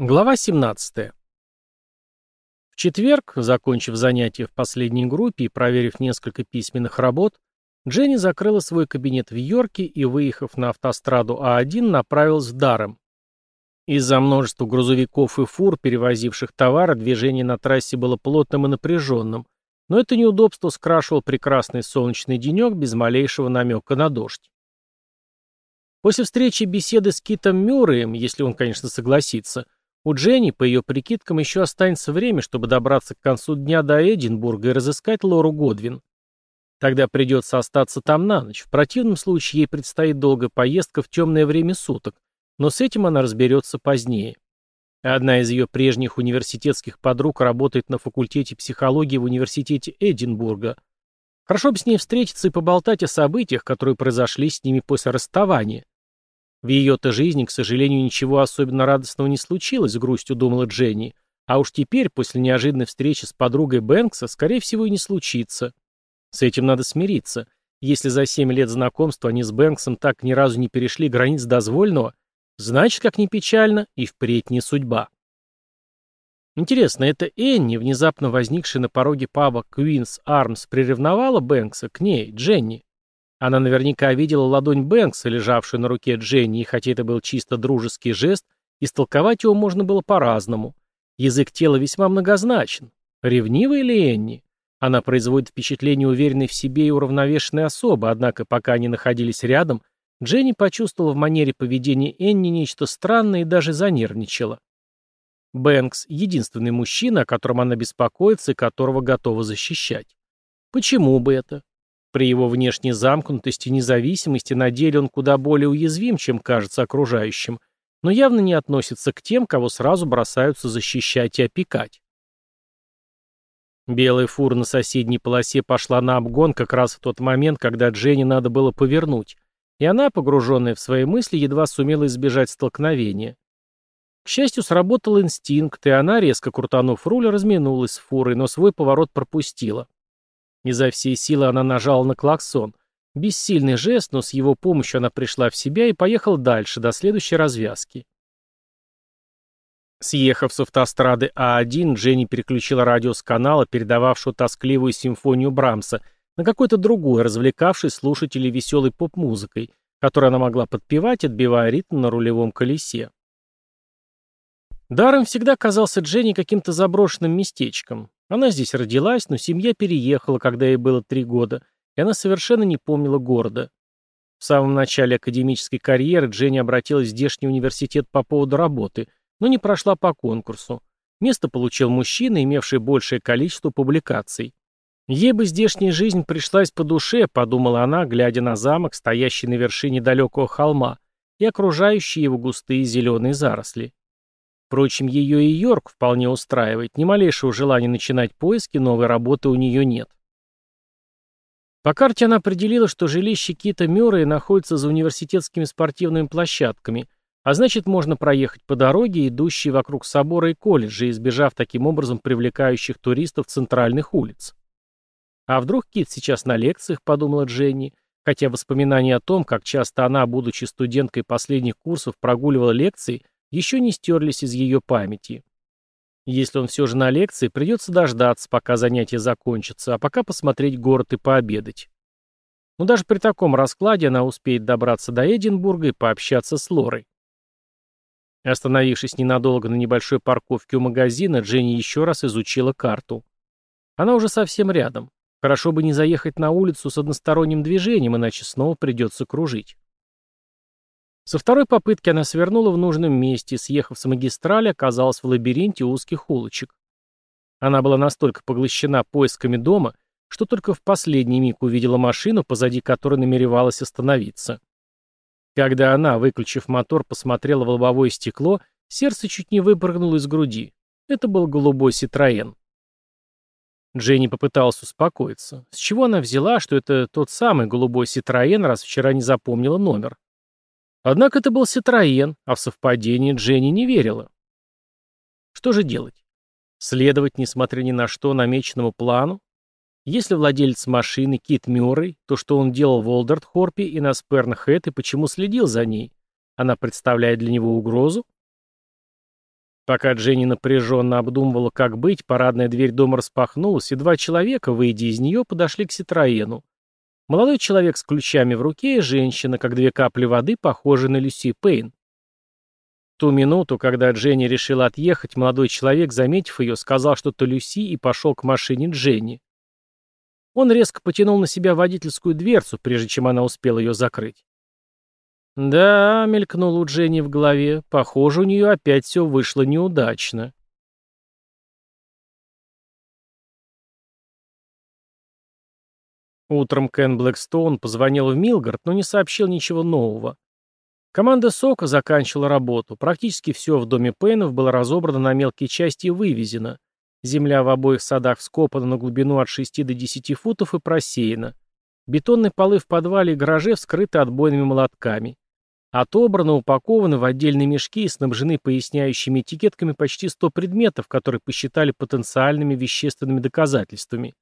Глава 17. В четверг, закончив занятия в последней группе и проверив несколько письменных работ, Дженни закрыла свой кабинет в Йорке и, выехав на автостраду А1, направилась в Даром. Из-за множества грузовиков и фур, перевозивших товары, движение на трассе было плотным и напряженным, но это неудобство скрашивал прекрасный солнечный денек без малейшего намека на дождь. После встречи беседы с Китом Мюрреем, если он, конечно, согласится, – у Дженни, по ее прикидкам, еще останется время, чтобы добраться к концу дня до Эдинбурга и разыскать Лору Годвин. Тогда придется остаться там на ночь. В противном случае ей предстоит долгая поездка в темное время суток, но с этим она разберется позднее. Одна из ее прежних университетских подруг работает на факультете психологии в университете Эдинбурга. Хорошо бы с ней встретиться и поболтать о событиях, которые произошли с ними после расставания. В ее-то жизни, к сожалению, ничего особенно радостного не случилось, с грустью думала Дженни. А уж теперь, после неожиданной встречи с подругой Бэнкса, скорее всего, и не случится. С этим надо смириться. Если за семь лет знакомства они с Бэнксом так ни разу не перешли границ дозвольного, значит, как ни печально, и впредь не судьба. Интересно, это Энни, внезапно возникшая на пороге паба Queen's Arms, приревновала Бэнкса к ней, Дженни? Она наверняка видела ладонь Бэнкса, лежавшую на руке Дженни, и хотя это был чисто дружеский жест, истолковать его можно было по-разному. Язык тела весьма многозначен. Ревнивая ли Энни? Она производит впечатление уверенной в себе и уравновешенной особы, однако пока они находились рядом, Дженни почувствовала в манере поведения Энни нечто странное и даже занервничала. Бэнкс — единственный мужчина, о котором она беспокоится и которого готова защищать. Почему бы это? При его внешней замкнутости и независимости на деле он куда более уязвим, чем кажется окружающим, но явно не относится к тем, кого сразу бросаются защищать и опекать. Белая фура на соседней полосе пошла на обгон как раз в тот момент, когда Дженни надо было повернуть, и она, погруженная в свои мысли, едва сумела избежать столкновения. К счастью, сработал инстинкт, и она, резко крутанув руль, разминулась с фурой, но свой поворот пропустила. Изо всей силы она нажала на клаксон. Бессильный жест, но с его помощью она пришла в себя и поехала дальше, до следующей развязки. Съехав с автострады А1, Дженни переключила радио с канала, передававшего тоскливую симфонию Брамса, на какой-то другой, развлекавший слушателей веселой поп-музыкой, которую она могла подпевать, отбивая ритм на рулевом колесе. Даром всегда казался Дженни каким-то заброшенным местечком. Она здесь родилась, но семья переехала, когда ей было три года, и она совершенно не помнила города. В самом начале академической карьеры Дженни обратилась в здешний университет по поводу работы, но не прошла по конкурсу. Место получил мужчина, имевший большее количество публикаций. Ей бы здешняя жизнь пришлась по душе, подумала она, глядя на замок, стоящий на вершине далекого холма, и окружающие его густые зеленые заросли. Впрочем, ее и Йорк вполне устраивает, ни малейшего желания начинать поиски новой работы у нее нет. По карте она определила, что жилище Кита Мюррея находится за университетскими спортивными площадками, а значит можно проехать по дороге, идущей вокруг собора и колледжа, избежав таким образом привлекающих туристов центральных улиц. А вдруг Кит сейчас на лекциях, подумала Дженни, хотя воспоминания о том, как часто она, будучи студенткой последних курсов, прогуливала лекции – еще не стерлись из ее памяти. Если он все же на лекции, придется дождаться, пока занятие закончится, а пока посмотреть город и пообедать. Но даже при таком раскладе она успеет добраться до Эдинбурга и пообщаться с Лорой. Остановившись ненадолго на небольшой парковке у магазина, Дженни еще раз изучила карту. Она уже совсем рядом. Хорошо бы не заехать на улицу с односторонним движением, иначе снова придется кружить. Со второй попытки она свернула в нужном месте, съехав с магистрали, оказалась в лабиринте узких улочек. Она была настолько поглощена поисками дома, что только в последний миг увидела машину, позади которой намеревалась остановиться. Когда она, выключив мотор, посмотрела в лобовое стекло, сердце чуть не выпрыгнуло из груди. Это был голубой Ситроен. Дженни попыталась успокоиться. С чего она взяла, что это тот самый голубой Ситроен, раз вчера не запомнила номер? Однако это был Ситроен, а в совпадение Дженни не верила. Что же делать? Следовать, несмотря ни на что, намеченному плану? Если владелец машины Кит Мюррей, то что он делал в Олдертхорпе и на Спернхэт, и почему следил за ней? Она представляет для него угрозу? Пока Дженни напряженно обдумывала, как быть, парадная дверь дома распахнулась, и два человека, выйдя из нее, подошли к Ситроену, Молодой человек с ключами в руке и женщина, как две капли воды, похожи на Люси Пейн. В ту минуту, когда Дженни решила отъехать, молодой человек, заметив ее, сказал что-то Люси и пошел к машине Дженни. Он резко потянул на себя водительскую дверцу, прежде чем она успела ее закрыть. «Да», — мелькнуло у Дженни в голове, — «похоже, у нее опять все вышло неудачно». Утром Кен Блэкстоун позвонил в Милгард, но не сообщил ничего нового. Команда Сока заканчивала работу. Практически все в доме Пейнов было разобрано на мелкие части и вывезено. Земля в обоих садах вскопана на глубину от 6 до 10 футов и просеяна. Бетонные полы в подвале и гараже вскрыты отбойными молотками. Отобраны, упакованы в отдельные мешки и снабжены поясняющими этикетками почти 100 предметов, которые посчитали потенциальными вещественными доказательствами.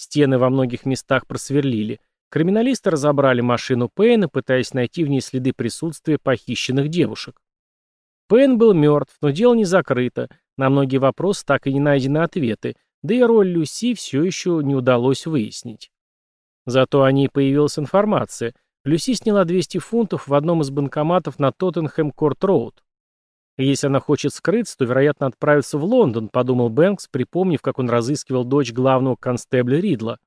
Стены во многих местах просверлили. Криминалисты разобрали машину Пэйна, пытаясь найти в ней следы присутствия похищенных девушек. Пэйн был мертв, но дело не закрыто. На многие вопросы так и не найдены ответы, да и роль Люси все еще не удалось выяснить. Зато о ней появилась информация. Люси сняла 200 фунтов в одном из банкоматов на Тоттенхэм-Корт-Роуд. Если она хочет скрыться, то, вероятно, отправится в Лондон, подумал Бэнкс, припомнив, как он разыскивал дочь главного констебля Ридла.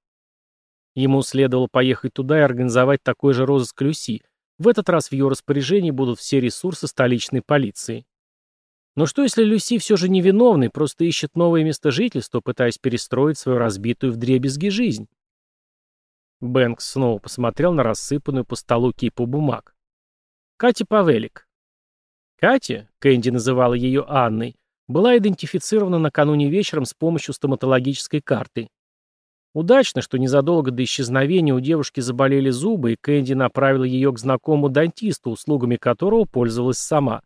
Ему следовало поехать туда и организовать такой же розыск Люси. В этот раз в ее распоряжении будут все ресурсы столичной полиции. Но что, если Люси все же невиновный, просто ищет новое место жительства, пытаясь перестроить свою разбитую вдребезги жизнь? Бэнкс снова посмотрел на рассыпанную по столу кипу бумаг. Катя Павелик, Катя, Кэнди называла ее Анной, была идентифицирована накануне вечером с помощью стоматологической карты. Удачно, что незадолго до исчезновения у девушки заболели зубы, и Кэнди направила ее к знакомому дантисту, услугами которого пользовалась сама.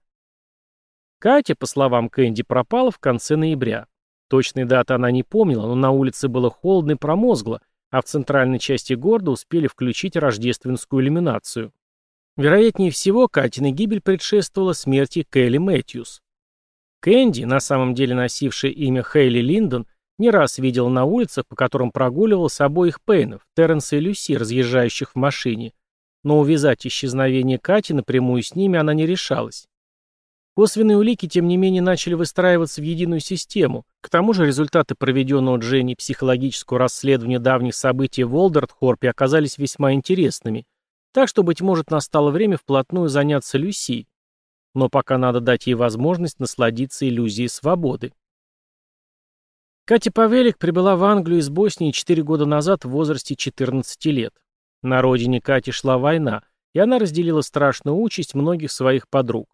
Катя, по словам Кэнди, пропала в конце ноября. Точной даты она не помнила, но на улице было холодно и промозгло, а в центральной части города успели включить рождественскую иллюминацию. Вероятнее всего, Катина гибель предшествовала смерти Кэлли Мэтьюс. Кэнди, на самом деле носившая имя Хейли Линдон, не раз видел на улицах, по которым прогуливался обоих Пейнов, Терренса и Люси, разъезжающих в машине, но увязать исчезновение Кати напрямую с ними она не решалась. Косвенные улики, тем не менее, начали выстраиваться в единую систему. К тому же результаты проведенного Дженни психологического расследования давних событий в Олдертхорпе оказались весьма интересными – так что, быть может, настало время вплотную заняться Люси. Но пока надо дать ей возможность насладиться иллюзией свободы. Катя Павелик прибыла в Англию из Боснии 4 года назад в возрасте 14 лет. На родине Кати шла война, и она разделила страшную участь многих своих подруг.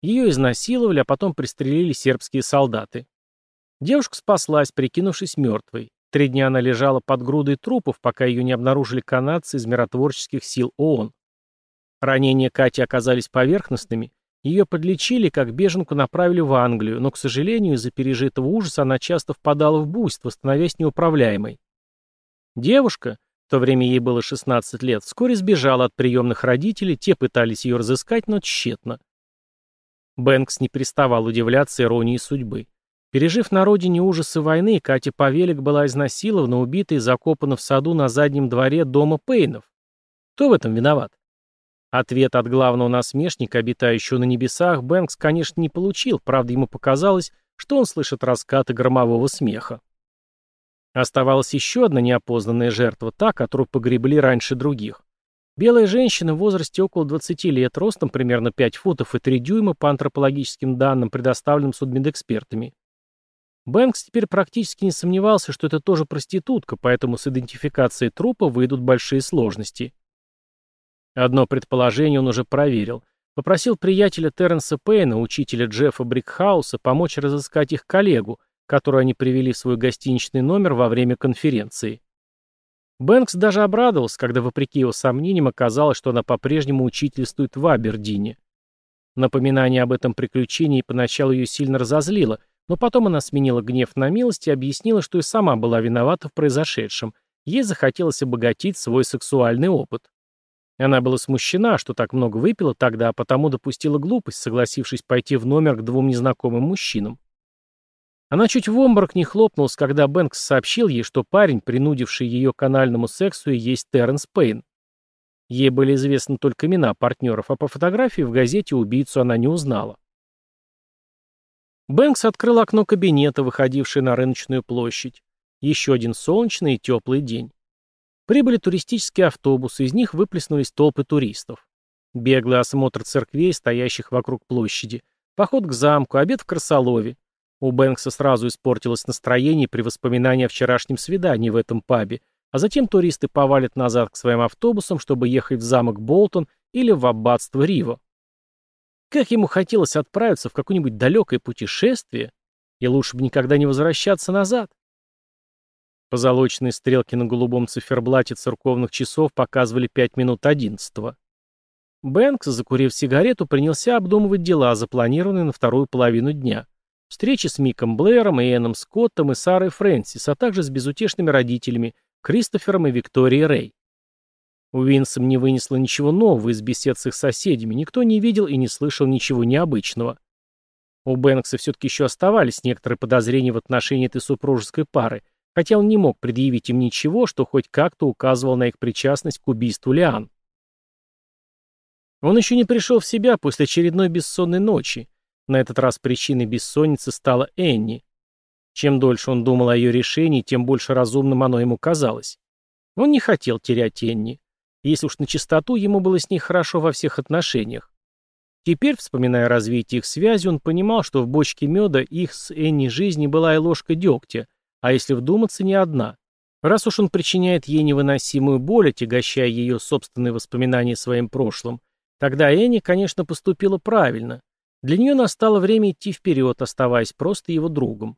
Ее изнасиловали, а потом пристрелили сербские солдаты. Девушка спаслась, прикинувшись мертвой. Три дня она лежала под грудой трупов, пока ее не обнаружили канадцы из миротворческих сил ООН. Ранения Кати оказались поверхностными, ее подлечили, как беженку направили в Англию, но, к сожалению, из-за пережитого ужаса она часто впадала в буйство, становясь неуправляемой. Девушка, в то время ей было 16 лет, вскоре сбежала от приемных родителей, те пытались ее разыскать, но тщетно. Бэнкс не переставал удивляться иронии судьбы. Пережив на родине ужасы войны, Катя Павелик была изнасилована, убита и закопана в саду на заднем дворе дома Пейнов. Кто в этом виноват? Ответ от главного насмешника, обитающего на небесах, Бэнкс, конечно, не получил, правда, ему показалось, что он слышит раскаты громового смеха. Оставалась еще одна неопознанная жертва, та, которую погребли раньше других. Белая женщина в возрасте около 20 лет, ростом примерно 5 футов и 3 дюйма по антропологическим данным, предоставленным судмедэкспертами. Бэнкс теперь практически не сомневался, что это тоже проститутка, поэтому с идентификацией трупа выйдут большие сложности. Одно предположение он уже проверил. Попросил приятеля Терренса Пейна, учителя Джеффа Брикхауса, помочь разыскать их коллегу, которую они привели в свой гостиничный номер во время конференции. Бэнкс даже обрадовался, когда, вопреки его сомнениям, оказалось, что она по-прежнему учительствует в Абердине. Напоминание об этом приключении поначалу ее сильно разозлило, но потом она сменила гнев на милость и объяснила, что и сама была виновата в произошедшем. Ей захотелось обогатить свой сексуальный опыт. Она была смущена, что так много выпила тогда, а потому допустила глупость, согласившись пойти в номер к двум незнакомым мужчинам. Она чуть в обморок не хлопнулась, когда Бэнкс сообщил ей, что парень, принудивший ее к анальному сексу, и есть Терренс Пейн. Ей были известны только имена партнеров, а по фотографии в газете убийцу она не узнала. Бэнкс открыл окно кабинета, выходившее на рыночную площадь. Еще один солнечный и теплый день. Прибыли туристические автобусы, из них выплеснулись толпы туристов. Беглый осмотр церквей, стоящих вокруг площади. Поход к замку, обед в Красолове. У Бэнкса сразу испортилось настроение при воспоминании о вчерашнем свидании в этом пабе, а затем туристы повалят назад к своим автобусам, чтобы ехать в замок Болтон или в аббатство Риво. Как ему хотелось отправиться в какое-нибудь далекое путешествие, и лучше бы никогда не возвращаться назад. Позолоченные стрелки на голубом циферблате церковных часов показывали 5 минут 11 -го. Бэнкс, закурив сигарету, принялся обдумывать дела, запланированные на вторую половину дня. Встречи с Миком Блэром, Иэном Скоттом и Сарой Фрэнсис, а также с безутешными родителями Кристофером и Викторией Рэй. У Уинсом не вынесло ничего нового из бесед с их соседями, никто не видел и не слышал ничего необычного. У Бэнкса все-таки еще оставались некоторые подозрения в отношении этой супружеской пары, хотя он не мог предъявить им ничего, что хоть как-то указывал на их причастность к убийству Лиан. Он еще не пришел в себя после очередной бессонной ночи. На этот раз причиной бессонницы стала Энни. Чем дольше он думал о ее решении, тем больше разумным оно ему казалось. Он не хотел терять Энни. Если уж на чистоту, ему было с ней хорошо во всех отношениях. Теперь, вспоминая развитие их связи, он понимал, что в бочке меда их с Энни жизни была и ложка дегтя, а если вдуматься, не одна. Раз уж он причиняет ей невыносимую боль, отягощая ее собственные воспоминания своим прошлым, тогда Энни, конечно, поступила правильно. Для нее настало время идти вперед, оставаясь просто его другом.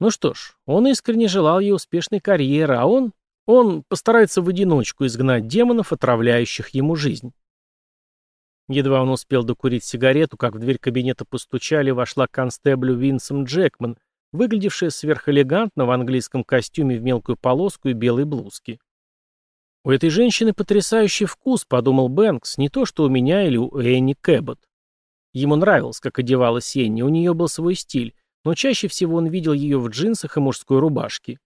Ну что ж, он искренне желал ей успешной карьеры, а он, он постарается в одиночку изгнать демонов, отравляющих ему жизнь. Едва он успел докурить сигарету, как в дверь кабинета постучали, вошла констеблю Винсом Джекман, выглядевшая сверхэлегантно в английском костюме в мелкую полоску и белой блузке. «У этой женщины потрясающий вкус», — подумал Бэнкс, — «не то, что у меня или у Энни Кэббот». Ему нравилось, как одевалась Энни, у нее был свой стиль, но чаще всего он видел ее в джинсах и мужской рубашке.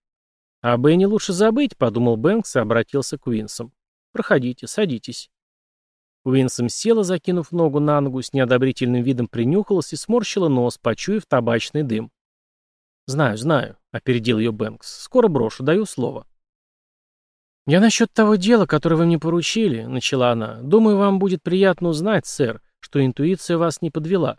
«А Бенни лучше забыть», — подумал Бэнкс и обратился к Уинсом. «Проходите, садитесь». Уинсом села, закинув ногу на ногу, с неодобрительным видом принюхалась и сморщила нос, почуяв табачный дым. «Знаю, знаю», — опередил ее Бэнкс. «Скоро брошу, даю слово». «Я насчет того дела, которое вы мне поручили», — начала она. «Думаю, вам будет приятно узнать, сэр, что интуиция вас не подвела.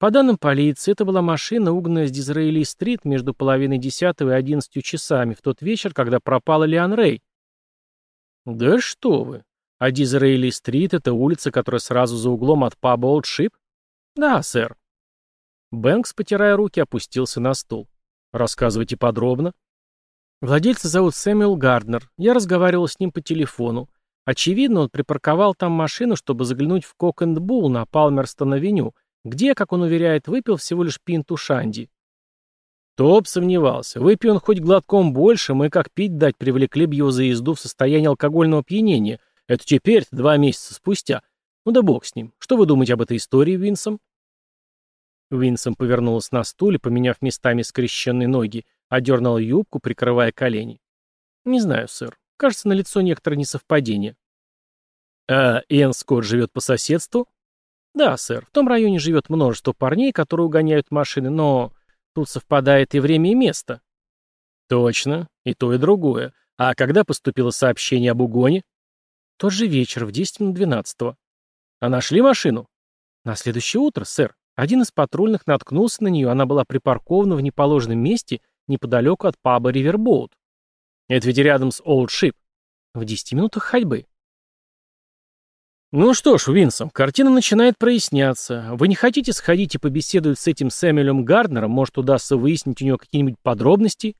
По данным полиции, это была машина, угнанная с Дизраэли-стрит между половиной десятого и одиннадцатью часами в тот вечер, когда пропала Лиан Рэй. Да что вы. А Дизраэли-стрит — это улица, которая сразу за углом от паба Олдшип? Да, сэр. Бэнкс, потирая руки, опустился на стул. Рассказывайте подробно. Владельца зовут Сэмюэл Гарднер. Я разговаривал с ним по телефону. Очевидно, он припарковал там машину, чтобы заглянуть в «Кок-энд-Булл» на Палмерстон-авеню — где, как он уверяет, выпил всего лишь пинту шанди. Топ сомневался. Выпи он хоть глотком больше, мы как пить дать привлекли б его за езду в состоянии алкогольного опьянения. Это теперь, два месяца спустя. Ну да бог с ним. Что вы думаете об этой истории, Уинсом? Винсом повернулась на стуле, поменяв местами скрещенные ноги, одернула юбку, прикрывая колени. «Не знаю, сэр. Кажется, на лицо некоторое несовпадение». «А Энн Скотт живет по соседству?» Да, сэр, в том районе живет множество парней, которые угоняют машины, но тут совпадает и время, и место. Точно, и то, и другое. А когда поступило сообщение об угоне? Тот же вечер, в 10 минут 12 -го. А нашли машину? На следующее утро, сэр. Один из патрульных наткнулся на нее, она была припаркована в неположенном месте неподалеку от паба Ривербоут. Это ведь рядом с Олдшип. В 10 минутах ходьбы. Ну что ж, Винсом, картина начинает проясняться. Вы не хотите сходить и побеседовать с этим Сэмюэлем Гарднером? Может, удастся выяснить у него какие-нибудь подробности?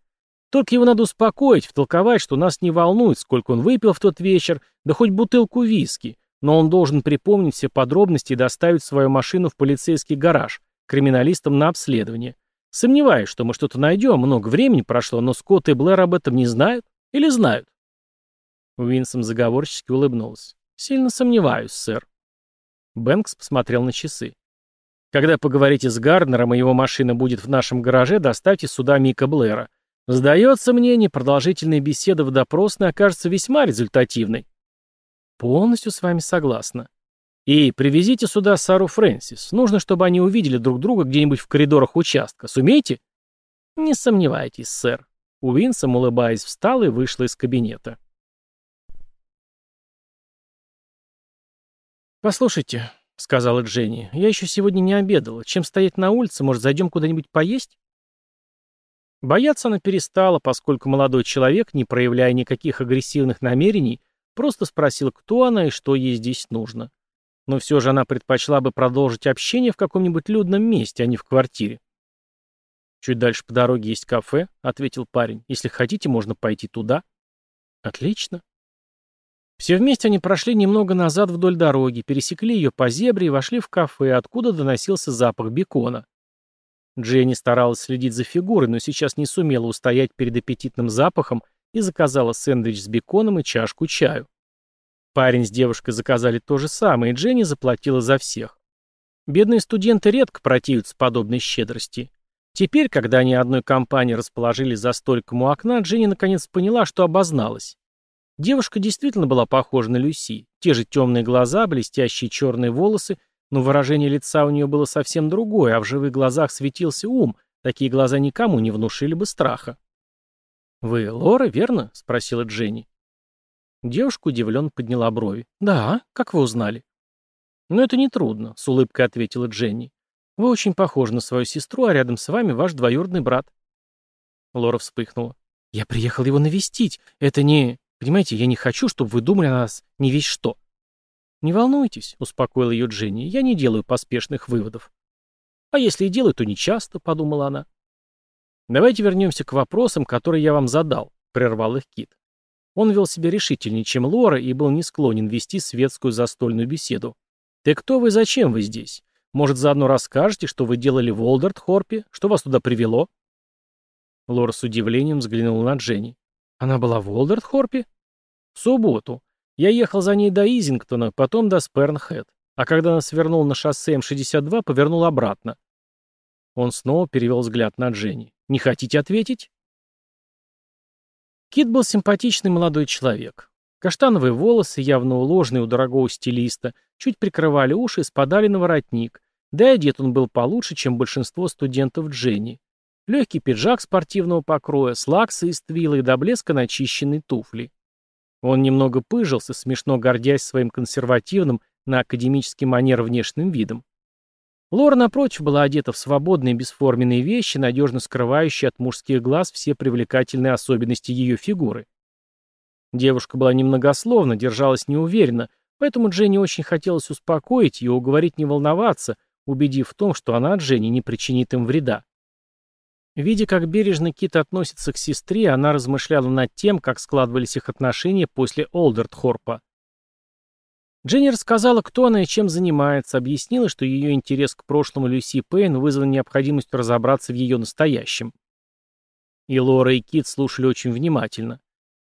Только его надо успокоить, втолковать, что нас не волнует, сколько он выпил в тот вечер, да хоть бутылку виски. Но он должен припомнить все подробности и доставить свою машину в полицейский гараж, криминалистам на обследование. Сомневаюсь, что мы что-то найдем, много времени прошло, но Скотт и Блэр об этом не знают или знают? Уинсом заговорчески улыбнулся. Сильно сомневаюсь, сэр. Бэнкс посмотрел на часы. Когда поговорите с Гарднером, и его машина будет в нашем гараже, доставьте сюда Мика Блэра. Сдается мне, непродолжительная беседа в допросной окажется весьма результативной. Полностью с вами согласна. И привезите сюда Сару Фрэнсис. Нужно, чтобы они увидели друг друга где-нибудь в коридорах участка. Сумеете? Не сомневайтесь, сэр. Уинсом, улыбаясь, встал и вышла из кабинета. «Послушайте», — сказала Дженни, — «я еще сегодня не обедала. Чем стоять на улице, может, зайдем куда-нибудь поесть?» Бояться она перестала, поскольку молодой человек, не проявляя никаких агрессивных намерений, просто спросил, кто она и что ей здесь нужно. Но все же она предпочла бы продолжить общение в каком-нибудь людном месте, а не в квартире. «Чуть дальше по дороге есть кафе», — ответил парень. «Если хотите, можно пойти туда». «Отлично. Все вместе они прошли немного назад вдоль дороги, пересекли ее по зебре и вошли в кафе, откуда доносился запах бекона. Дженни старалась следить за фигурой, но сейчас не сумела устоять перед аппетитным запахом и заказала сэндвич с беконом и чашку чаю. Парень с девушкой заказали то же самое, и Дженни заплатила за всех. Бедные студенты редко противятся подобной щедрости. Теперь, когда они одной компании расположились за столиком у окна, Дженни наконец поняла, что обозналась. Девушка действительно была похожа на Люси. Те же темные глаза, блестящие черные волосы, но выражение лица у нее было совсем другое, а в живых глазах светился ум. Такие глаза никому не внушили бы страха. «Вы Лора, верно?» — спросила Дженни. Девушка удивленно подняла брови. «Да, как вы узнали?» «Но это нетрудно», — с улыбкой ответила Дженни. «Вы очень похожи на свою сестру, а рядом с вами ваш двоюродный брат». Лора вспыхнула. «Я приехал его навестить. Это не...» Понимаете, я не хочу, чтобы вы думали о нас не весь что. Не волнуйтесь, успокоила ее Дженни, я не делаю поспешных выводов. А если и делаю, то не часто, подумала она. Давайте вернемся к вопросам, которые я вам задал, прервал их Кит. Он вел себя решительнее, чем Лора, и был не склонен вести светскую застольную беседу. «Ты кто вы зачем вы здесь? Может, заодно расскажете, что вы делали в Олдерт-Хорпе? Что вас туда привело?» Лора с удивлением взглянула на Дженни. Она была в Уолдертхорпе? В субботу. Я ехал за ней до Изингтона, потом до Спернхед. А когда она свернула на шоссе М-62, повернул обратно. Он снова перевел взгляд на Дженни. «Не хотите ответить?» Кит был симпатичный молодой человек. Каштановые волосы, явно уложенные у дорогого стилиста, чуть прикрывали уши и спадали на воротник. Да и одет он был получше, чем большинство студентов Дженни. Легкий пиджак спортивного покроя, слаксы из твилы до блеска начищенные туфли. Он немного пыжился, смешно гордясь своим консервативным на академический манер внешним видом. Лора, напротив, была одета в свободные бесформенные вещи, надежно скрывающие от мужских глаз все привлекательные особенности ее фигуры. Девушка была немногословна, держалась неуверенно, поэтому Дженни очень хотелось успокоить ее, уговорить не волноваться, убедив в том, что она, Дженни, не причинит им вреда. Видя, как бережно Кит относится к сестре, она размышляла над тем, как складывались их отношения после Олдерт Хорпа. Дженни рассказала, кто она и чем занимается, объяснила, что ее интерес к прошлому Люси Пейн вызван необходимостью разобраться в ее настоящем. И Лора и Кит слушали очень внимательно.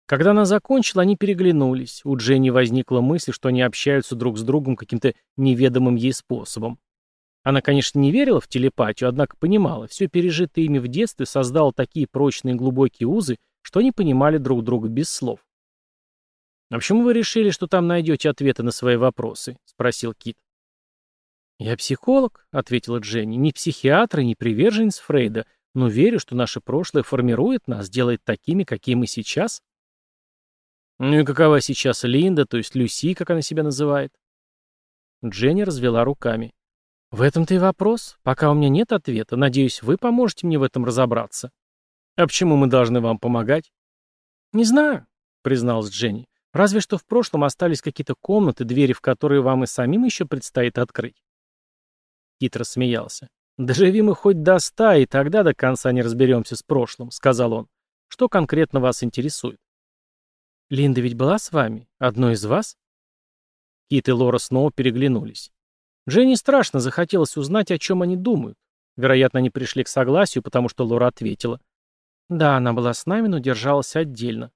Когда она закончила, они переглянулись. У Дженни возникла мысль, что они общаются друг с другом каким-то неведомым ей способом. Она, конечно, не верила в телепатию, однако понимала, все пережитое ими в детстве создало такие прочные глубокие узы, что они понимали друг друга без слов. «А почему вы решили, что там найдете ответы на свои вопросы?» — спросил Кит. «Я психолог», — ответила Дженни, — «не психиатр и не приверженец Фрейда, но верю, что наше прошлое формирует нас, делает такими, какие мы сейчас». «Ну и какова сейчас Линда, то есть Люси, как она себя называет?» Дженни развела руками. В этом-то и вопрос. Пока у меня нет ответа, надеюсь, вы поможете мне в этом разобраться. А почему мы должны вам помогать? Не знаю, призналась Дженни. Разве что в прошлом остались какие-то комнаты, двери в которые вам и самим еще предстоит открыть. Кит рассмеялся. «Доживи мы хоть до ста, и тогда до конца не разберемся с прошлым», — сказал он. «Что конкретно вас интересует?» «Линда ведь была с вами? Одной из вас?» Кит и Лора снова переглянулись. Жене страшно захотелось узнать, о чем они думают. Вероятно, они пришли к согласию, потому что Лора ответила. Да, она была с нами, но держалась отдельно.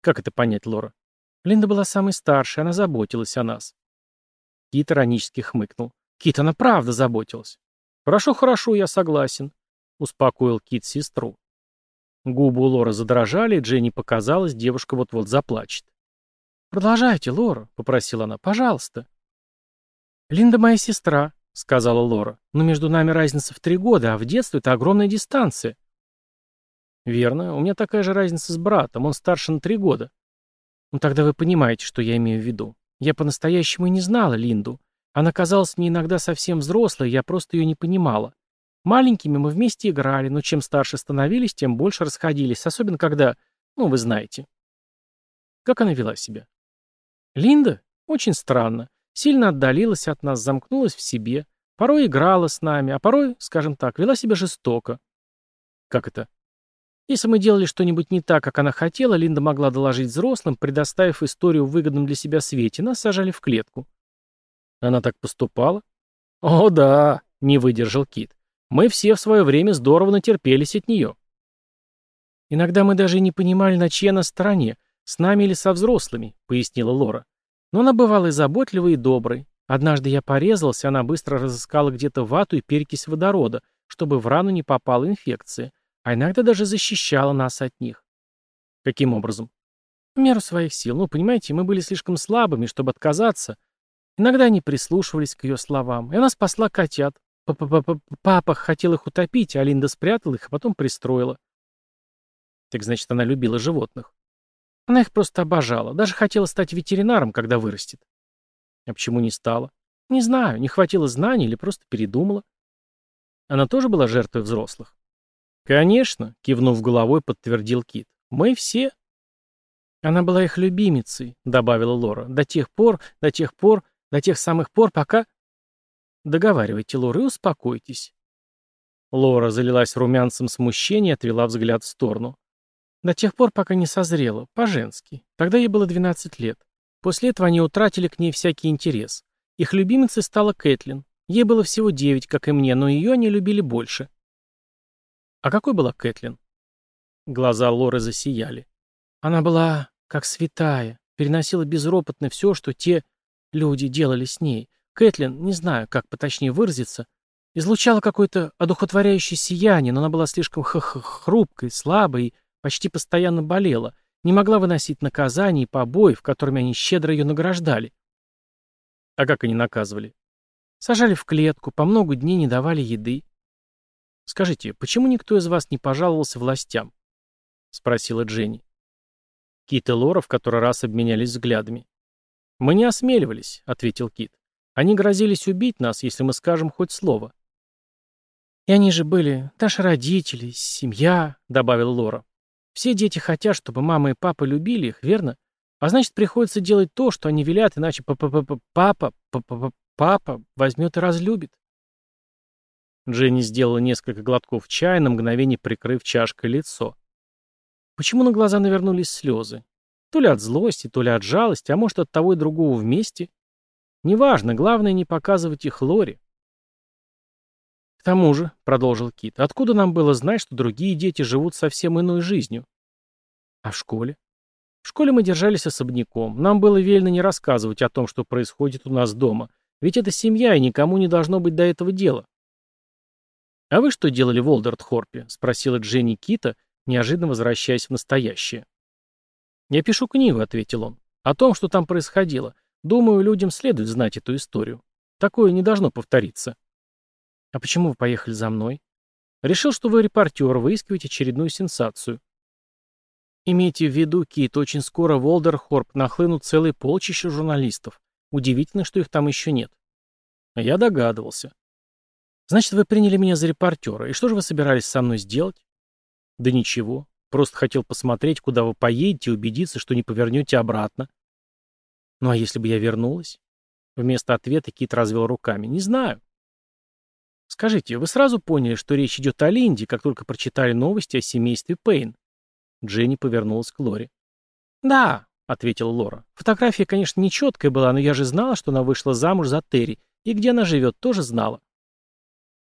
Как это понять, Лора? Линда была самой старшей, она заботилась о нас. Кит иронически хмыкнул. Кит, она правда заботилась. Хорошо, хорошо, я согласен. Успокоил Кит сестру. Губы у Лоры задрожали, и Дженни показалось, девушка вот-вот заплачет. «Продолжайте, Лора», — попросила она, — «пожалуйста». «Линда моя сестра», — сказала Лора. «Но между нами разница в три года, а в детстве это огромная дистанция». «Верно. У меня такая же разница с братом. Он старше на три года». «Ну тогда вы понимаете, что я имею в виду. Я по-настоящему и не знала Линду. Она казалась мне иногда совсем взрослой, я просто ее не понимала. Маленькими мы вместе играли, но чем старше становились, тем больше расходились, особенно когда... Ну, вы знаете». «Как она вела себя?» «Линда? Очень странно. Сильно отдалилась от нас, замкнулась в себе, порой играла с нами, а порой, скажем так, вела себя жестоко. Как это? Если мы делали что-нибудь не так, как она хотела, Линда могла доложить взрослым, предоставив историю выгодным для себя свете, нас сажали в клетку. Она так поступала? О, да, не выдержал Кит. Мы все в свое время здорово натерпелись от нее. Иногда мы даже не понимали, на чьей она стороне, с нами или со взрослыми, пояснила Лора. Но она бывала и заботливой, и доброй. Однажды я порезался, она быстро разыскала где-то вату и перекись водорода, чтобы в рану не попала инфекция, а иногда даже защищала нас от них. Каким образом? В меру своих сил. Ну, понимаете, мы были слишком слабыми, чтобы отказаться. Иногда они прислушивались к ее словам, и она спасла котят. П -п -п -п Папа хотел их утопить, а Линда спрятала их, а потом пристроила. Так значит, она любила животных. Она их просто обожала, даже хотела стать ветеринаром, когда вырастет. А почему не стала? Не знаю, не хватило знаний или просто передумала. Она тоже была жертвой взрослых? Конечно, кивнув головой, подтвердил Кит. Мы все. Она была их любимицей, добавила Лора, до тех пор, до тех пор, до тех самых пор, пока... Договаривайте, Лора, и успокойтесь. Лора залилась румянцем смущения и отвела взгляд в сторону до тех пор, пока не созрела, по-женски. Тогда ей было 12 лет. После этого они утратили к ней всякий интерес. Их любимицей стала Кэтлин. Ей было всего 9, как и мне, но ее они любили больше. А какой была Кэтлин? Глаза Лоры засияли. Она была как святая, переносила безропотно все, что те люди делали с ней. Кэтлин, не знаю, как поточнее выразиться, излучала какое-то одухотворяющее сияние, но она была слишком х -х хрупкой, слабой и почти постоянно болела, не могла выносить наказаний и побоев, которыми они щедро ее награждали. А как они наказывали? Сажали в клетку, по много дней не давали еды. Скажите, почему никто из вас не пожаловался властям? Спросила Дженни. Кит и Лора в который раз обменялись взглядами. «Мы не осмеливались», — ответил Кит. «Они грозились убить нас, если мы скажем хоть слово». «И они же были наши родители, семья», — добавила Лора. Все дети хотят, чтобы мама и папа любили их, верно? А значит, приходится делать то, что они велят, иначе п папа, папа, папа возьмет и разлюбит. Дженни сделала несколько глотков чая, на мгновение прикрыв чашкой лицо. Почему на глаза навернулись слезы? То ли от злости, то ли от жалости, а может, от того и другого вместе? Неважно, главное не показывать их Лоре тому же, — продолжил Кит, — откуда нам было знать, что другие дети живут совсем иной жизнью? А в школе? В школе мы держались особняком. Нам было велено не рассказывать о том, что происходит у нас дома. Ведь это семья, и никому не должно быть до этого дела. «А вы что делали в Олдертхорпе?» — спросила Дженни Кита, неожиданно возвращаясь в настоящее. «Я пишу книгу», — ответил он, — «о том, что там происходило. Думаю, людям следует знать эту историю. Такое не должно повториться». «А почему вы поехали за мной?» «Решил, что вы репортер, выискиваете очередную сенсацию». «Имейте в виду, Кит, очень скоро в Олдерхорп нахлынут целые полчища журналистов. Удивительно, что их там еще нет». «Я догадывался». «Значит, вы приняли меня за репортера. И что же вы собирались со мной сделать?» «Да ничего. Просто хотел посмотреть, куда вы поедете, и убедиться, что не повернете обратно». «Ну а если бы я вернулась?» Вместо ответа Кит развел руками. «Не знаю. Скажите, вы сразу поняли, что речь идет о Линде, как только прочитали новости о семействе Пейн? Дженни повернулась к Лоре. Да, ответила Лора. Фотография, конечно, нечеткая была, но я же знала, что она вышла замуж за Терри, и где она живет, тоже знала.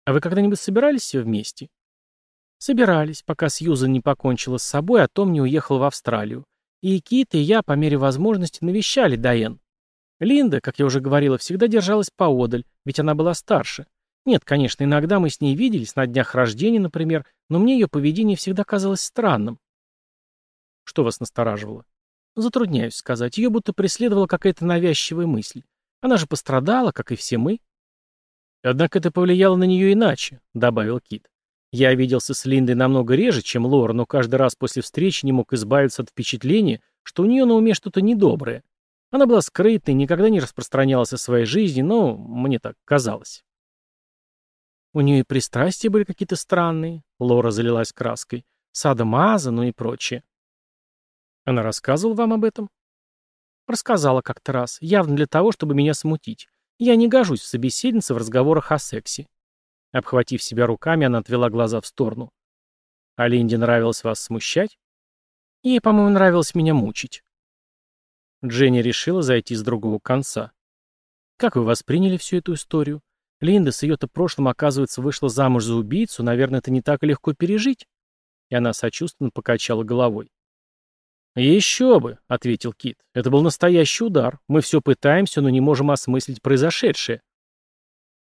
А вы когда-нибудь собирались все вместе? Собирались, пока Сьюза не покончила с собой, а Том не уехал в Австралию. И Кит, и я по мере возможности навещали Дайен. Линда, как я уже говорила, всегда держалась поодаль, ведь она была старше. Нет, конечно, иногда мы с ней виделись, на днях рождения, например, но мне ее поведение всегда казалось странным. Что вас настораживало? Затрудняюсь сказать. Ее будто преследовала какая-то навязчивая мысль. Она же пострадала, как и все мы. Однако это повлияло на нее иначе, добавил Кит. Я виделся с Линдой намного реже, чем Лора, но каждый раз после встречи не мог избавиться от впечатления, что у нее на уме что-то недоброе. Она была скрытной, никогда не распространялась о своей жизни, но мне так казалось. У нее и пристрастия были какие-то странные. Лора залилась краской. Садомаза, ну и прочее. Она рассказывала вам об этом? Рассказала как-то раз, явно для того, чтобы меня смутить. Я не гожусь в собеседнице в разговорах о сексе. Обхватив себя руками, она отвела глаза в сторону. А Линде нравилось вас смущать? Ей, по-моему, нравилось меня мучить. Дженни решила зайти с другого конца. Как вы восприняли всю эту историю? Линда с ее-то прошлым, оказывается, вышла замуж за убийцу, наверное, это не так легко пережить. И она сочувственно покачала головой. «Еще бы», — ответил Кит. «Это был настоящий удар. Мы все пытаемся, но не можем осмыслить произошедшее».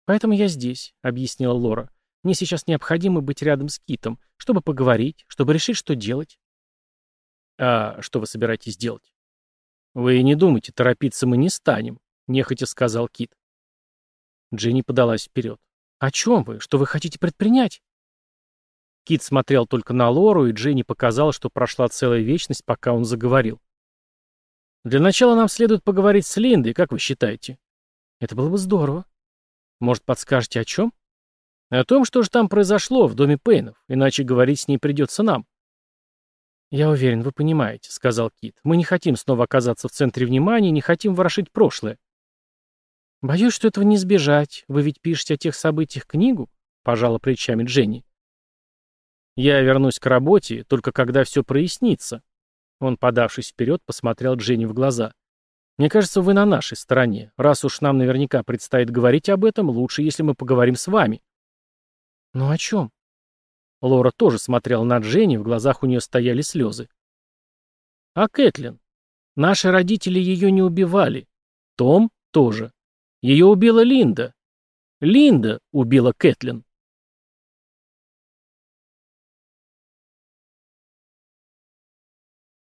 «Поэтому я здесь», — объяснила Лора. «Мне сейчас необходимо быть рядом с Китом, чтобы поговорить, чтобы решить, что делать». «А что вы собираетесь делать?» «Вы не думайте, торопиться мы не станем», — нехотя сказал Кит. Дженни подалась вперед. «О чем вы? Что вы хотите предпринять?» Кит смотрел только на Лору, и Дженни показала, что прошла целая вечность, пока он заговорил. «Для начала нам следует поговорить с Линдой, как вы считаете?» «Это было бы здорово». «Может, подскажете, о чем?» «О том, что же там произошло в доме Пейнов, иначе говорить с ней придется нам». «Я уверен, вы понимаете», — сказал Кит. «Мы не хотим снова оказаться в центре внимания, не хотим ворошить прошлое». «Боюсь, что этого не избежать. Вы ведь пишете о тех событиях книгу?» — пожала плечами Дженни. «Я вернусь к работе, только когда все прояснится». Он, подавшись вперед, посмотрел Дженни в глаза. «Мне кажется, вы на нашей стороне. Раз уж нам наверняка предстоит говорить об этом, лучше, если мы поговорим с вами». «Ну о чем?» Лора тоже смотрела на Дженни, в глазах у нее стояли слезы. «А Кэтлин? Наши родители ее не убивали. Том тоже. Ее убила Линда. Линда убила Кэтлин.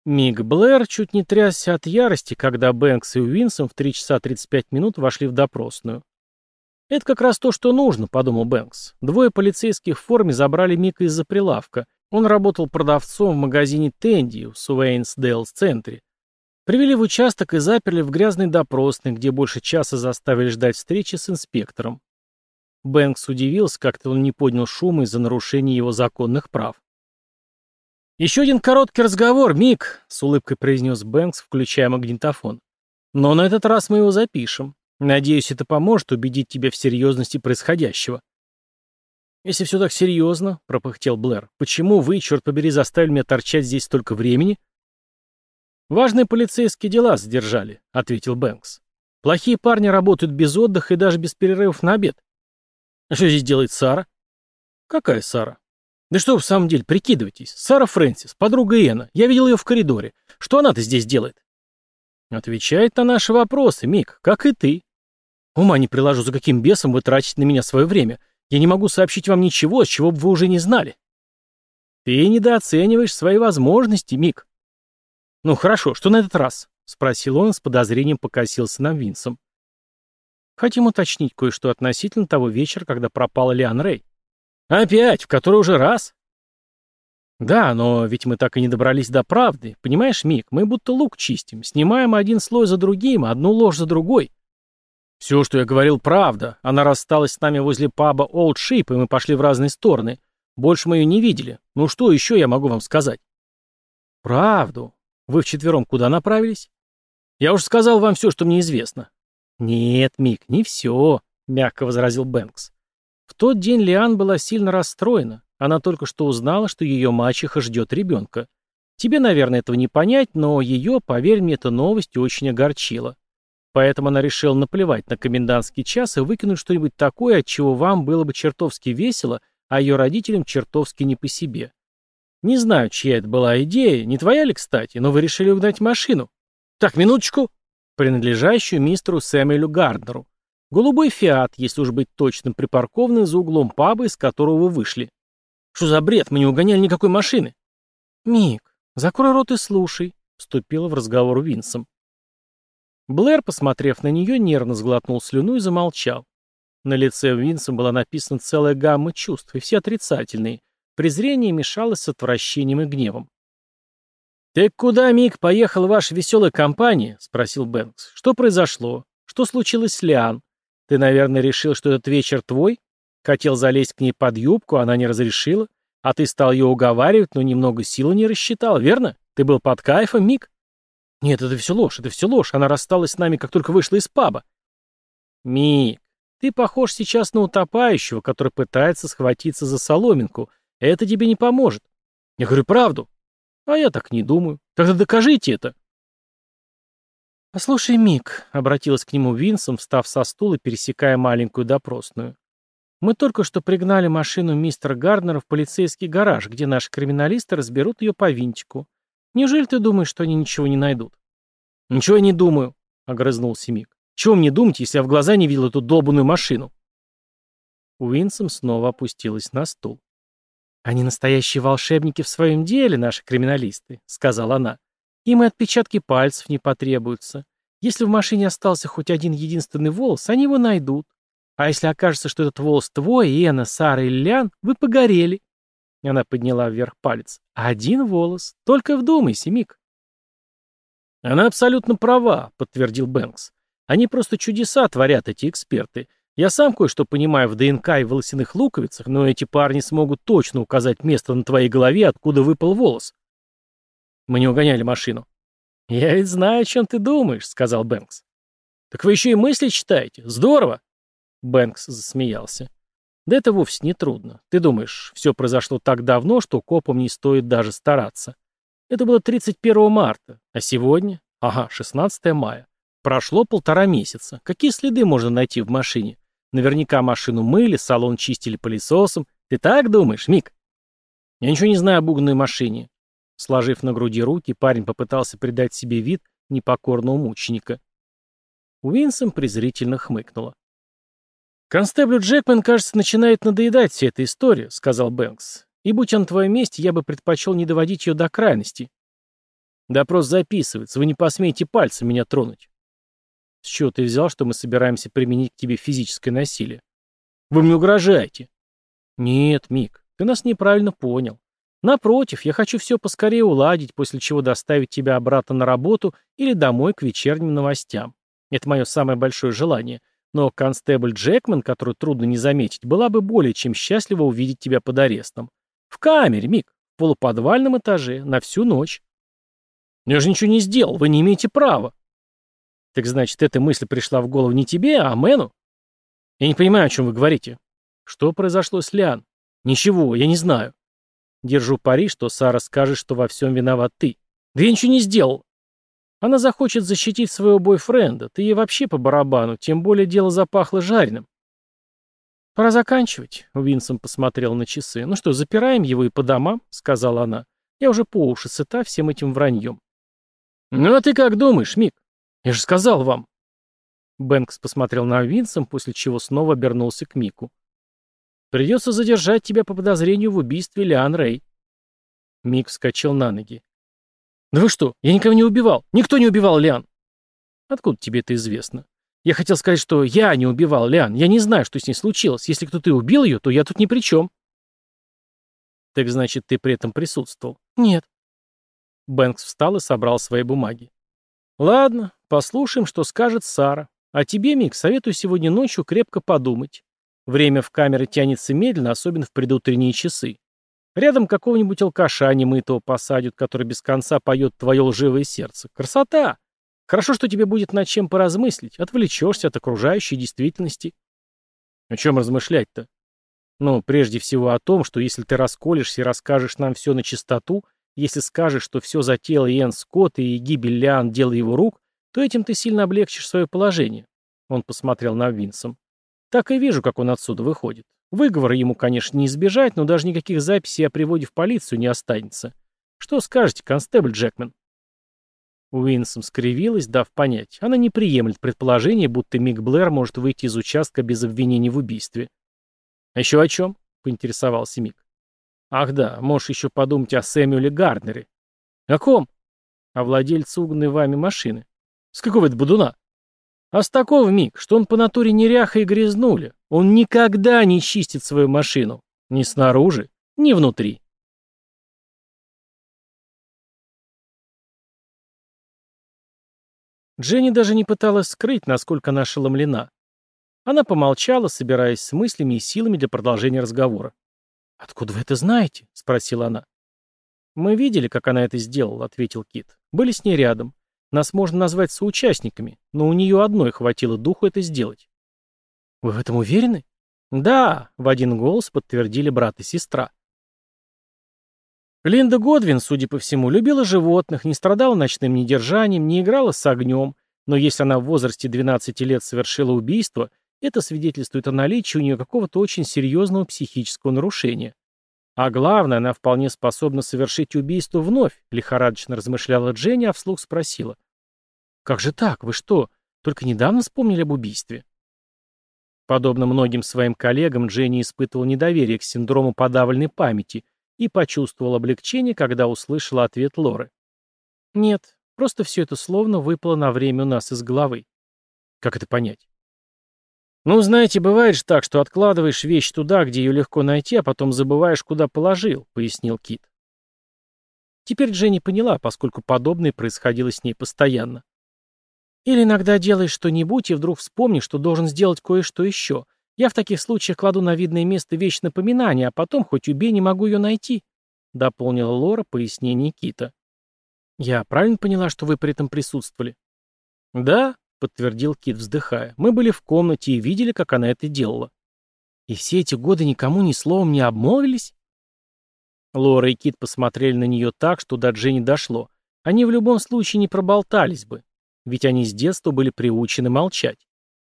Миг Блэр чуть не трясся от ярости, когда Бэнкс и Уинсон в 3 часа 35 минут вошли в допросную. «Это как раз то, что нужно», — подумал Бэнкс. Двое полицейских в форме забрали Мика из-за прилавка. Он работал продавцом в магазине Тенди в Суэйнсдейлс-центре. Привели в участок и заперли в грязный допросный, где больше часа заставили ждать встречи с инспектором. Бэнкс удивился, как-то он не поднял шума из-за нарушения его законных прав. «Еще один короткий разговор, Мик», — с улыбкой произнес Бэнкс, включая магнитофон. «Но на этот раз мы его запишем. Надеюсь, это поможет убедить тебя в серьезности происходящего». «Если все так серьезно», — пропыхтел Блэр, — «почему вы, черт побери, заставили меня торчать здесь столько времени?» «Важные полицейские дела задержали», — ответил Бэнкс. «Плохие парни работают без отдыха и даже без перерывов на обед». «А что здесь делает Сара?» «Какая Сара?» «Да что в самом деле, прикидывайтесь. Сара Фрэнсис, подруга Эна. Я видел ее в коридоре. Что она-то здесь делает?» «Отвечает на наши вопросы, Мик, как и ты». «Ума не приложу, за каким бесом вы тратите на меня свое время. Я не могу сообщить вам ничего, с чего бы вы уже не знали». «Ты недооцениваешь свои возможности, Мик», «Ну хорошо, что на этот раз?» — спросил он с подозрением покосился на Винсом. «Хотим уточнить кое-что относительно того вечера, когда пропала Лиан Рэй». «Опять? В который уже раз?» «Да, но ведь мы так и не добрались до правды. Понимаешь, Мик, мы будто лук чистим, снимаем один слой за другим, одну ложь за другой». «Все, что я говорил, правда. Она рассталась с нами возле паба Олд Шип, и мы пошли в разные стороны. Больше мы ее не видели. Ну что еще я могу вам сказать?» «Правду. Вы вчетвером куда направились? Я уж сказал вам все, что мне известно. Нет, Мик, не все, мягко возразил Бэнкс. В тот день Лиан была сильно расстроена. Она только что узнала, что ее мачеха ждет ребенка. Тебе, наверное, этого не понять, но ее, поверь мне, эта новость очень огорчила. Поэтому она решила наплевать на комендантский час и выкинуть что-нибудь такое, от чего вам было бы чертовски весело, а ее родителям чертовски не по себе. Не знаю, чья это была идея, не твоя ли, кстати, но вы решили угнать машину. Так, минуточку. Принадлежащую мистеру Сэмюэлю Гарднеру. Голубой «Фиат», если уж быть точным, припаркованный за углом паба, из которого вы вышли. Что за бред? Мы не угоняли никакой машины. Мик, закрой рот и слушай, вступила в разговор Винсом. Блэр, посмотрев на нее, нервно сглотнул слюну и замолчал. На лице Винса была написана целая гамма чувств, и все отрицательные – Презрение мешало с отвращением и гневом. «Так куда, Мик, поехал ваша веселая компания?» — спросил Бэнкс. «Что произошло? Что случилось с Лиан? Ты, наверное, решил, что этот вечер твой? Хотел залезть к ней под юбку, она не разрешила. А ты стал ее уговаривать, но немного силы не рассчитал, верно? Ты был под кайфом, Мик?» «Нет, это все ложь, это все ложь. Она рассталась с нами, как только вышла из паба». «Мик, ты похож сейчас на утопающего, который пытается схватиться за соломинку, это тебе не поможет. Я говорю правду. А я так не думаю. Тогда докажите это. «Послушай, Мик», — обратилась к нему Винсом, встав со стула, пересекая маленькую допросную. «Мы только что пригнали машину мистера Гарднера в полицейский гараж, где наши криминалисты разберут ее по винтику. Неужели ты думаешь, что они ничего не найдут?» «Ничего я не думаю», — огрызнулся Мик. «Чего мне думать, если я в глаза не видел эту долбанную машину?» Уинсом снова опустилась на стул. «Они настоящие волшебники в своем деле, наши криминалисты», — сказала она. «Им и отпечатки пальцев не потребуются. Если в машине остался хоть один единственный волос, они его найдут. А если окажется, что этот волос твой, Иена, Сара или Лян, вы погорели». Она подняла вверх палец. «Один волос. Только вдумайся, Мик». «Она абсолютно права», — подтвердил Бэнкс. «Они просто чудеса творят, эти эксперты. Я сам кое-что понимаю в ДНК и волосяных луковицах, но эти парни смогут точно указать место на твоей голове, откуда выпал волос. Мы не угоняли машину. «Я ведь знаю, о чем ты думаешь», — сказал Бэнкс. «Так вы еще и мысли читаете? Здорово!» Бэнкс засмеялся. «Да это вовсе не трудно. Ты думаешь, все произошло так давно, что копам не стоит даже стараться. Это было 31 марта, а сегодня? Ага, 16 мая. Прошло полтора месяца. Какие следы можно найти в машине? Наверняка машину мыли, салон чистили пылесосом. Ты так думаешь, Мик? Я ничего не знаю об угнанной машине. Сложив на груди руки, парень попытался придать себе вид непокорного мученика. Уинсом презрительно хмыкнула. «Констеблю Джекман, кажется, начинает надоедать вся эта история», — сказал Бэнкс. «И будь он на твоем месте, я бы предпочел не доводить ее до крайности». «Допрос записывается. Вы не посмеете пальцем меня тронуть». С чего ты взял, что мы собираемся применить к тебе физическое насилие? Вы мне угрожаете. Нет, Мик, ты нас неправильно понял. Напротив, я хочу все поскорее уладить, после чего доставить тебя обратно на работу или домой к вечерним новостям. Это мое самое большое желание. Но констебль Джекман, которую трудно не заметить, была бы более чем счастлива увидеть тебя под арестом. В камере, Мик, в полуподвальном этаже, на всю ночь. Я же ничего не сделал, вы не имеете права. Так значит, эта мысль пришла в голову не тебе, а Мэну? Я не понимаю, о чем вы говорите. Что произошло с Лиан? Ничего, я не знаю. Держу пари, что Сара скажет, что во всем виноват ты. Да я ничего не сделал. Она захочет защитить своего бойфренда. Ты ей вообще по барабану, тем более дело запахло жареным. «Пора заканчивать», — Винсом посмотрел на часы. «Ну что, запираем его и по домам?» — сказала она. «Я уже по уши сыта всем этим враньем». «Ну а ты как думаешь, Мик?» «Я же сказал вам!» Бэнкс посмотрел на Винсом, после чего снова обернулся к Мику. «Придется задержать тебя по подозрению в убийстве Лиан Рэй». Мик вскочил на ноги. «Да вы что, я никого не убивал! Никто не убивал Лиан!» «Откуда тебе это известно?» «Я хотел сказать, что я не убивал Лиан. Я не знаю, что с ней случилось. Если кто-то и убил ее, то я тут ни при чем». «Так значит, ты при этом присутствовал?» «Нет». Бэнкс встал и собрал свои бумаги. «Ладно, Послушаем, что скажет Сара. А тебе, Мик, советую сегодня ночью крепко подумать. Время в камеры тянется медленно, особенно в предутренние часы. Рядом какого-нибудь алкаша немытого посадят, который без конца поет твое лживое сердце. Красота! Хорошо, что тебе будет над чем поразмыслить. Отвлечешься от окружающей действительности. О чем размышлять-то? Ну, прежде всего о том, что если ты расколешься и расскажешь нам все на чистоту, если скажешь, что все затеял Иэн Скотт и гибель Лиан – дело его рук, то этим ты сильно облегчишь свое положение». Он посмотрел на Винсом. «Так и вижу, как он отсюда выходит. Выговора ему, конечно, не избежать, но даже никаких записей о приводе в полицию не останется. Что скажете, констебль Джекман?» Уинсом скривилась, дав понять. Она не приемлет предположение, будто Мик Блэр может выйти из участка без обвинений в убийстве. «Еще о чем?» — поинтересовался Мик. «Ах да, можешь еще подумать о Сэмюэле Гарднере». «О ком?» «О владельце угнанной вами машины». С какого это бодуна? такого миг, что он по натуре неряха и грязнули. Он никогда не чистит свою машину. Ни снаружи, ни внутри. Дженни даже не пыталась скрыть, насколько она ошеломлена. Она помолчала, собираясь с мыслями и силами для продолжения разговора. «Откуда вы это знаете?» — спросила она. «Мы видели, как она это сделала», — ответил Кит. «Были с ней рядом. Нас можно назвать соучастниками, но у нее одной хватило духу это сделать. Вы в этом уверены? Да, в один голос подтвердили брат и сестра. Линда Годвин, судя по всему, любила животных, не страдала ночным недержанием, не играла с огнем, но если она в возрасте 12 лет совершила убийство, это свидетельствует о наличии у нее какого-то очень серьезного психического нарушения. «А главное, она вполне способна совершить убийство вновь», — лихорадочно размышляла Дженни, а вслух спросила. «Как же так? Вы что, только недавно вспомнили об убийстве?» Подобно многим своим коллегам, Дженни испытывала недоверие к синдрому подавленной памяти и почувствовала облегчение, когда услышала ответ Лоры. «Нет, просто все это словно выпало на время у нас из головы». «Как это понять?» Ну, знаете, бывает же так, что откладываешь вещь туда, где ее легко найти, а потом забываешь, куда положил», — пояснил Кит. Теперь Дженни поняла, поскольку подобное происходило с ней постоянно. «Или иногда делаешь что-нибудь и вдруг вспомнишь, что должен сделать кое-что еще. Я в таких случаях кладу на видное место вещь напоминания, а потом, хоть убей, не могу ее найти», — дополнила Лора пояснение Кита. «Я правильно поняла, что вы при этом присутствовали?» «Да», — подтвердил Кит, вздыхая. «Мы были в комнате и видели, как она это делала». «И все эти годы никому ни словом не обмолвились?» Лора и Кит посмотрели на нее так, что до Дженни дошло. Они в любом случае не проболтались бы, ведь они с детства были приучены молчать.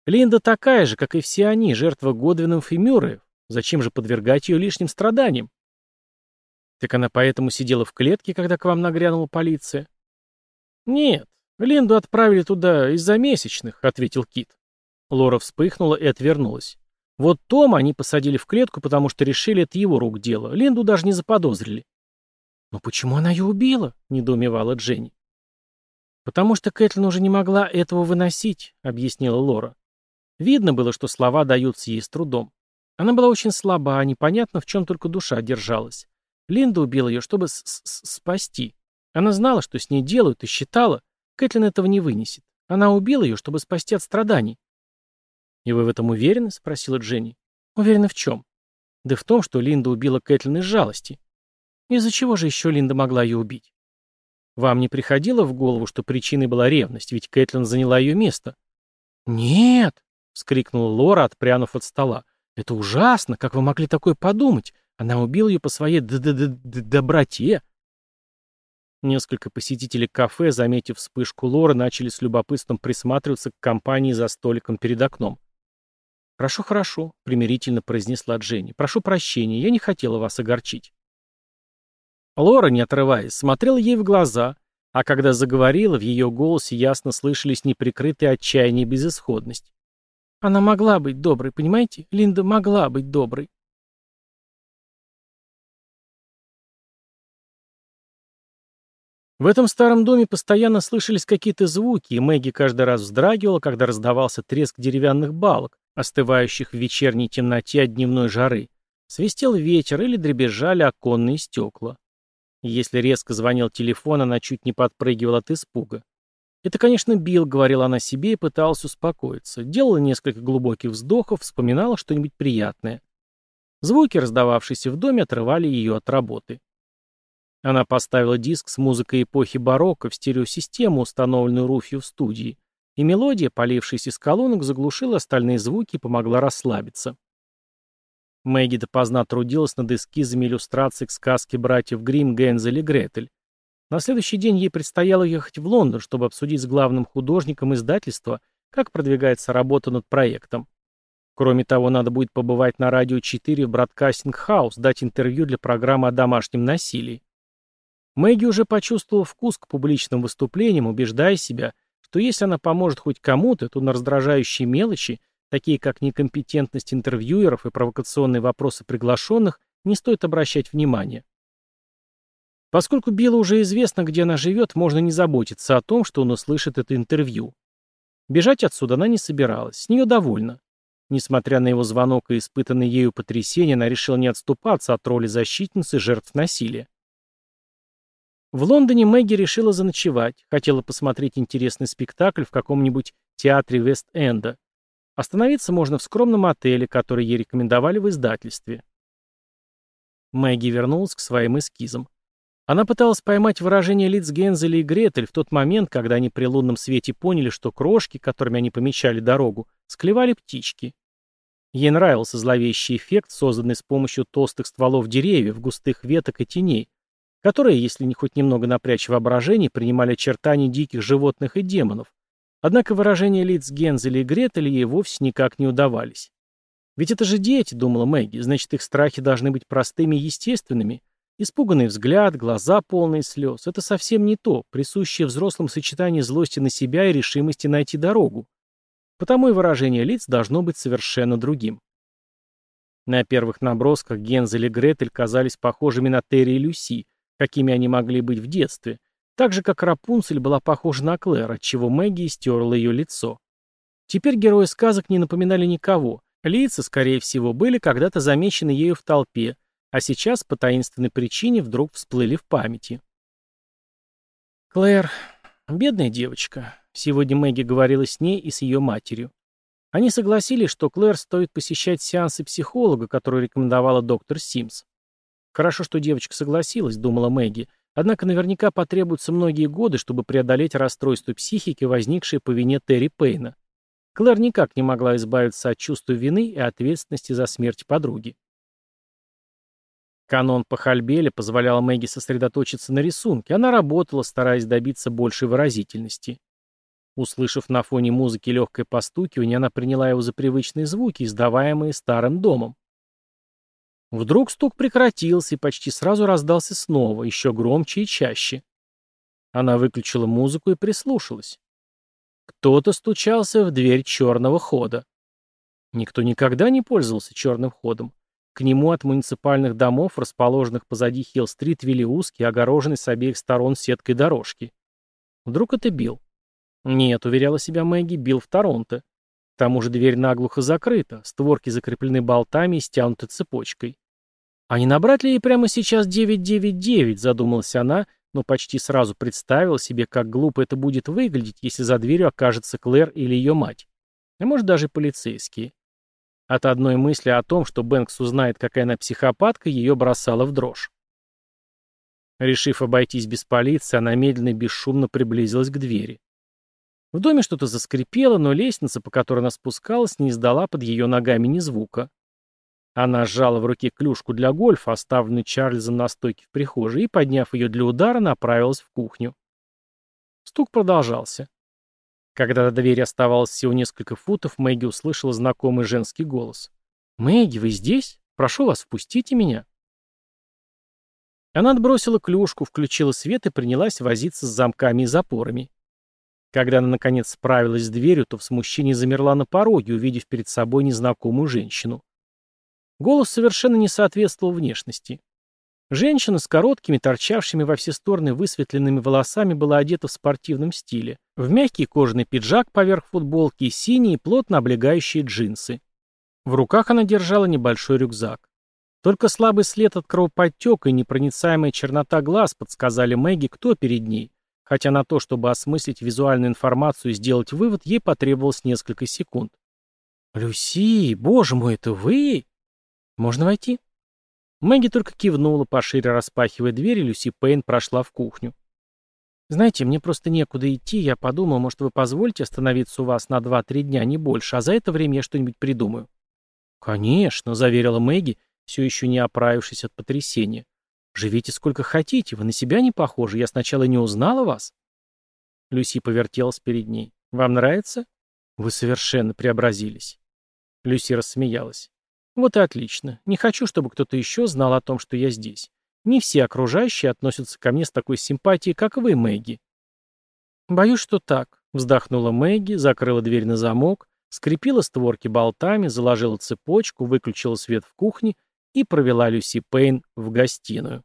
Линда такая же, как и все они, жертва Годвинов и Мюрреев. Зачем же подвергать ее лишним страданиям? Так она поэтому сидела в клетке, когда к вам нагрянула полиция? Нет, «Линду отправили туда из-за месячных», — ответил Кит. Лора вспыхнула и отвернулась. Вот Тома они посадили в клетку, потому что решили, это его рук дело. Линду даже не заподозрили. «Но почему она ее убила?» — недоумевала Дженни. «Потому что Кэтлин уже не могла этого выносить», — объяснила Лора. Видно было, что слова даются ей с трудом. Она была очень слаба, а непонятно, в чем только душа держалась. Линда убила ее, чтобы с -с спасти. Она знала, что с ней делают, и считала, Кэтлин этого не вынесет. Она убила ее, чтобы спасти от страданий. «И вы в этом уверены?» — спросила Дженни. «Уверена в чем?» «Да в том, что Линда убила Кэтлин из жалости». «Из-за чего же еще Линда могла ее убить?» «Вам не приходило в голову, что причиной была ревность, ведь Кэтлин заняла ее место?» «Нет!» — вскрикнула Лора, отпрянув от стола. «Это ужасно! Как вы могли такое подумать? Она убила ее по своей д -д -д -д доброте!» Несколько посетителей кафе, заметив вспышку лора, начали с любопытством присматриваться к компании за столиком перед окном. «Хорошо, хорошо», — примирительно произнесла Дженни. «Прошу прощения, я не хотела вас огорчить». Лора, не отрываясь, смотрела ей в глаза, а когда заговорила, в ее голосе ясно слышались неприкрытые отчаяние и безысходность. «Она могла быть доброй, понимаете? Линда могла быть доброй». В этом старом доме постоянно слышались какие-то звуки, и Мэгги каждый раз вздрагивала, когда раздавался треск деревянных балок, остывающих в вечерней темноте от дневной жары. Свистел ветер или дребезжали оконные стекла. Если резко звонил телефон, она чуть не подпрыгивала от испуга. «Это, конечно, Билл», — говорила она себе и пыталась успокоиться. Делала несколько глубоких вздохов, вспоминала что-нибудь приятное. Звуки, раздававшиеся в доме, отрывали ее от работы. Она поставила диск с музыкой эпохи барокко в стереосистему, установленную Руфью в студии, и мелодия, полившаяся из колонок, заглушила остальные звуки и помогла расслабиться. Мэгги допоздна трудилась над эскизами иллюстраций к сказке братьев Гримм Гензель и Гретель. На следующий день ей предстояло ехать в Лондон, чтобы обсудить с главным художником издательства, как продвигается работа над проектом. Кроме того, надо будет побывать на радио 4 в Браткастинг Хаус, дать интервью для программы о домашнем насилии. Мэгги уже почувствовала вкус к публичным выступлениям, убеждая себя, что если она поможет хоть кому-то, то на раздражающие мелочи, такие как некомпетентность интервьюеров и провокационные вопросы приглашенных, не стоит обращать внимания. Поскольку Биллу уже известно, где она живет, можно не заботиться о том, что он услышит это интервью. Бежать отсюда она не собиралась, с нее довольна. Несмотря на его звонок и испытанное ею потрясение, она решила не отступаться от роли защитницы жертв насилия. В Лондоне Мэгги решила заночевать, хотела посмотреть интересный спектакль в каком-нибудь театре Вест-Энда. Остановиться можно в скромном отеле, который ей рекомендовали в издательстве. Мэгги вернулась к своим эскизам. Она пыталась поймать выражение лиц Гензеля и Гретель в тот момент, когда они при лунном свете поняли, что крошки, которыми они помечали дорогу, склевали птички. Ей нравился зловещий эффект, созданный с помощью толстых стволов деревьев, густых веток и теней, которые, если не хоть немного напрячь воображение, принимали чертания диких животных и демонов. Однако выражения лиц Гензеля и Гретели ей вовсе никак не удавались. «Ведь это же дети», — думала Мэгги, — «значит, их страхи должны быть простыми и естественными. Испуганный взгляд, глаза полные слез — это совсем не то, присущее взрослым сочетание злости на себя и решимости найти дорогу. Потому и выражение лиц должно быть совершенно другим». На первых набросках Гензель и Гретель казались похожими на Терри и Люси, какими они могли быть в детстве, так же, как Рапунцель была похожа на Клэр, отчего Мэгги стерла ее лицо. Теперь герои сказок не напоминали никого, лица, скорее всего, были когда-то замечены ею в толпе, а сейчас по таинственной причине вдруг всплыли в памяти. Клэр, бедная девочка, сегодня Мэгги говорила с ней и с ее матерью. Они согласились, что Клэр стоит посещать сеансы психолога, который рекомендовала доктор Симс. Хорошо, что девочка согласилась, думала Мэгги. Однако наверняка потребуются многие годы, чтобы преодолеть расстройство психики, возникшее по вине Терри Пейна. Клэр никак не могла избавиться от чувства вины и ответственности за смерть подруги. Канон по Хальбеле позволял Мэгги сосредоточиться на рисунке. Она работала, стараясь добиться большей выразительности. Услышав на фоне музыки легкое постукивание, она приняла его за привычные звуки, издаваемые старым домом. Вдруг стук прекратился, и почти сразу раздался снова, еще громче и чаще. Она выключила музыку и прислушалась. Кто-то стучался в дверь черного хода. Никто никогда не пользовался черным ходом. К нему от муниципальных домов, расположенных позади Хилл-стрит, вели узкий, огороженный с обеих сторон сеткой дорожки. Вдруг это Билл? Нет, уверяла себя Мэгги, Билл в Торонто. К тому же дверь наглухо закрыта, створки закреплены болтами и стянуты цепочкой. «А не набрать ли ей прямо сейчас 999?» — задумалась она, но почти сразу представила себе, как глупо это будет выглядеть, если за дверью окажется Клэр или ее мать. А может, даже полицейские. От одной мысли о том, что Бэнкс узнает, какая она психопатка, ее бросала в дрожь. Решив обойтись без полиции, она медленно и бесшумно приблизилась к двери. В доме что-то заскрипело, но лестница, по которой она спускалась, не издала под ее ногами ни звука. Она сжала в руке клюшку для гольфа, оставленную Чарльзом на стойке в прихожей, и, подняв ее для удара, направилась в кухню. Стук продолжался. Когда до двери оставалось всего несколько футов, Мэгги услышала знакомый женский голос. «Мэгги, вы здесь? Прошу вас, впустите меня». Она отбросила клюшку, включила свет и принялась возиться с замками и запорами. Когда она, наконец, справилась с дверью, то в смущении замерла на пороге, увидев перед собой незнакомую женщину. Голос совершенно не соответствовал внешности. Женщина с короткими, торчавшими во все стороны высветленными волосами была одета в спортивном стиле, в мягкий кожаный пиджак поверх футболки и синие, плотно облегающие джинсы. В руках она держала небольшой рюкзак. Только слабый след от кровоподтека и непроницаемая чернота глаз подсказали Мэгги, кто перед ней. Хотя на то, чтобы осмыслить визуальную информацию и сделать вывод, ей потребовалось несколько секунд. «Люси, боже мой, это вы?» «Можно войти?» Мэгги только кивнула, пошире распахивая дверь, и Люси Пейн прошла в кухню. «Знаете, мне просто некуда идти, я подумал, может, вы позволите остановиться у вас на 2-3 дня, не больше, а за это время я что-нибудь придумаю». «Конечно», — заверила Мэгги, все еще не оправившись от потрясения. Живите сколько хотите, вы на себя не похожи, я сначала не узнала вас». Люси повертелась перед ней. «Вам нравится?» «Вы совершенно преобразились». Люси рассмеялась. «Вот и отлично. Не хочу, чтобы кто-то еще знал о том, что я здесь. Не все окружающие относятся ко мне с такой симпатией, как вы, Мэгги». «Боюсь, что так», — вздохнула Мэгги, закрыла дверь на замок, скрепила створки болтами, заложила цепочку, выключила свет в кухне и провела Люси Пейн в гостиную.